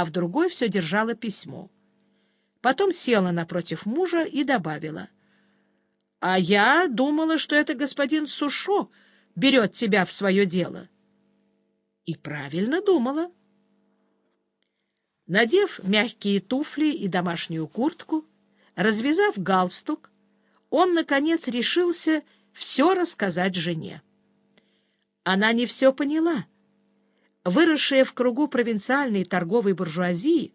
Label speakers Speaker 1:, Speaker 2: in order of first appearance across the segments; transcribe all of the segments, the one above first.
Speaker 1: а в другой все держала письмо. Потом села напротив мужа и добавила. — А я думала, что это господин Сушо берет тебя в свое дело. И правильно думала. Надев мягкие туфли и домашнюю куртку, развязав галстук, он, наконец, решился все рассказать жене. Она не все поняла. Выросшая в кругу провинциальной торговой буржуазии,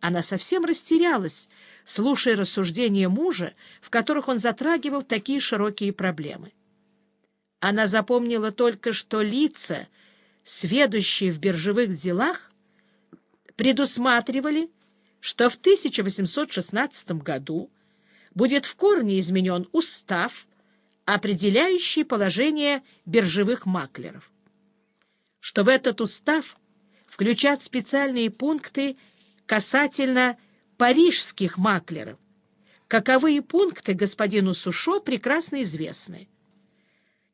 Speaker 1: она совсем растерялась, слушая рассуждения мужа, в которых он затрагивал такие широкие проблемы. Она запомнила только, что лица, сведущие в биржевых делах, предусматривали, что в 1816 году будет в корне изменен устав, определяющий положение биржевых маклеров, что в этот устав включат специальные пункты касательно парижских маклеров. Каковые пункты господину Сушо прекрасно известны.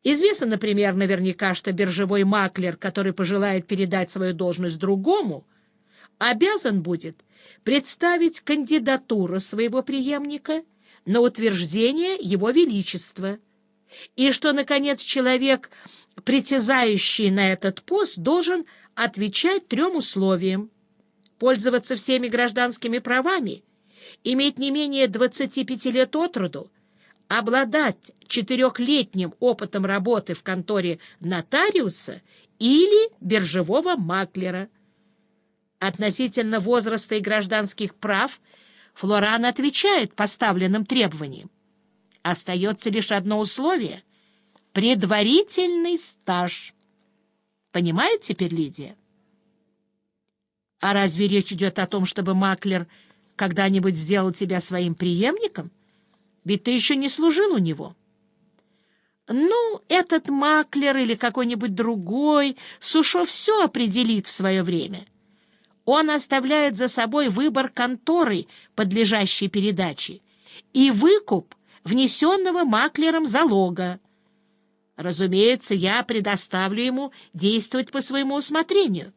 Speaker 1: Известно, например, наверняка, что биржевой маклер, который пожелает передать свою должность другому, обязан будет представить кандидатуру своего преемника на утверждение его величества, и что, наконец, человек, притязающий на этот пост, должен отвечать трем условиям пользоваться всеми гражданскими правами, иметь не менее 25 лет от роду, обладать четырехлетним опытом работы в конторе нотариуса или биржевого маклера. Относительно возраста и гражданских прав Флоран отвечает поставленным требованиям. Остается лишь одно условие — предварительный стаж. Понимает теперь Лидия? А разве речь идет о том, чтобы маклер когда-нибудь сделал тебя своим преемником? Ведь ты еще не служил у него. Ну, этот маклер или какой-нибудь другой Сушо все определит в свое время. Он оставляет за собой выбор конторы, подлежащей передаче, и выкуп внесенного маклером залога. Разумеется, я предоставлю ему действовать по своему усмотрению.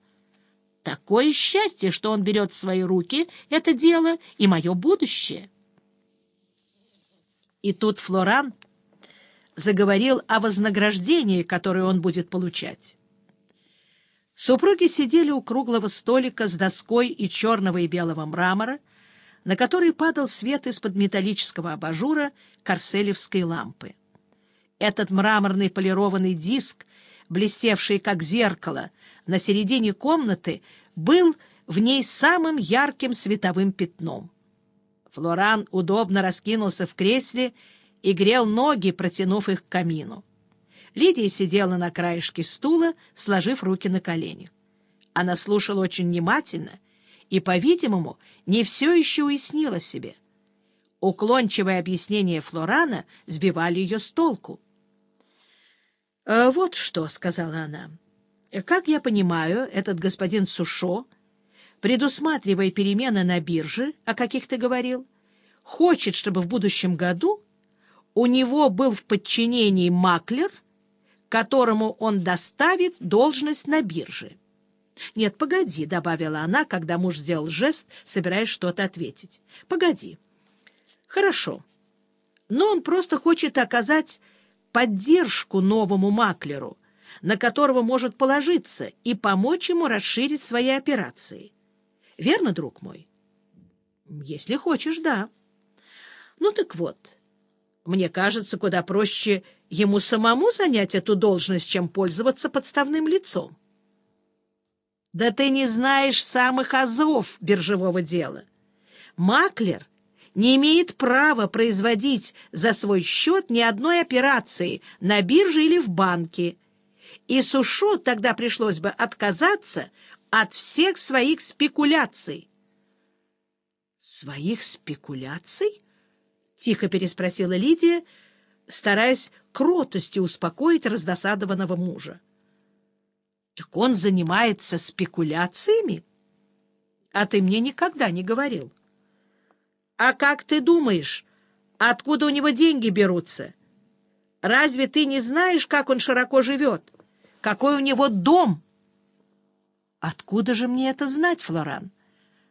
Speaker 1: Такое счастье, что он берет в свои руки это дело и мое будущее. И тут Флоран заговорил о вознаграждении, которое он будет получать. Супруги сидели у круглого столика с доской и черного и белого мрамора, на который падал свет из-под металлического абажура корселевской лампы. Этот мраморный полированный диск, блестевший как зеркало, на середине комнаты был в ней самым ярким световым пятном. Флоран удобно раскинулся в кресле и грел ноги, протянув их к камину. Лидия сидела на краешке стула, сложив руки на коленях. Она слушала очень внимательно и, по-видимому, не все еще уяснила себе. Уклончивое объяснение Флорана сбивали ее с толку. «Э, «Вот что», — сказала она, — «как я понимаю, этот господин Сушо, предусматривая перемены на бирже, о каких ты говорил, хочет, чтобы в будущем году у него был в подчинении маклер, которому он доставит должность на бирже. «Нет, погоди», — добавила она, когда муж сделал жест, собираясь что-то ответить. «Погоди. Хорошо. Но он просто хочет оказать поддержку новому маклеру, на которого может положиться, и помочь ему расширить свои операции. Верно, друг мой? Если хочешь, да. Ну так вот, мне кажется, куда проще ему самому занять эту должность, чем пользоваться подставным лицом. Да ты не знаешь самых азов биржевого дела. Маклер не имеет права производить за свой счет ни одной операции на бирже или в банке, и Сушо тогда пришлось бы отказаться от всех своих спекуляций. «Своих спекуляций?» — тихо переспросила Лидия, стараясь кротостью успокоить раздосадованного мужа. «Так он занимается спекуляциями? А ты мне никогда не говорил». А как ты думаешь, откуда у него деньги берутся? Разве ты не знаешь, как он широко живет? Какой у него дом? Откуда же мне это знать, Флоран?